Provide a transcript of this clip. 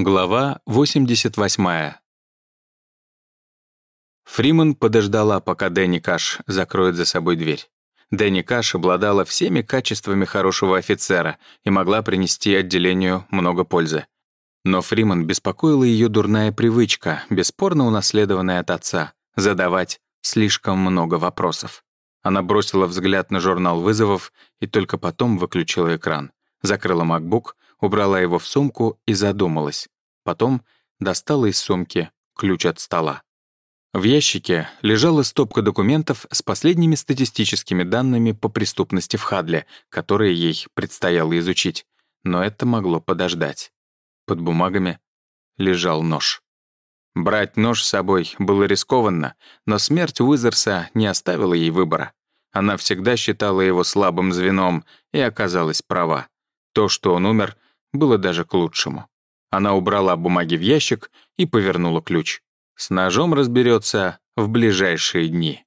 Глава 88. Фриман подождала, пока Дэнни Каш закроет за собой дверь. Дэнни Каш обладала всеми качествами хорошего офицера и могла принести отделению много пользы. Но Фриман беспокоила ее дурная привычка, бесспорно унаследованная от отца, задавать слишком много вопросов. Она бросила взгляд на журнал вызовов и только потом выключила экран. Закрыла MacBook, убрала его в сумку и задумалась. Потом достала из сумки ключ от стола. В ящике лежала стопка документов с последними статистическими данными по преступности в Хадле, которые ей предстояло изучить. Но это могло подождать. Под бумагами лежал нож. Брать нож с собой было рискованно, но смерть Уизерса не оставила ей выбора. Она всегда считала его слабым звеном и оказалась права. То, что он умер, было даже к лучшему. Она убрала бумаги в ящик и повернула ключ. С ножом разберется в ближайшие дни.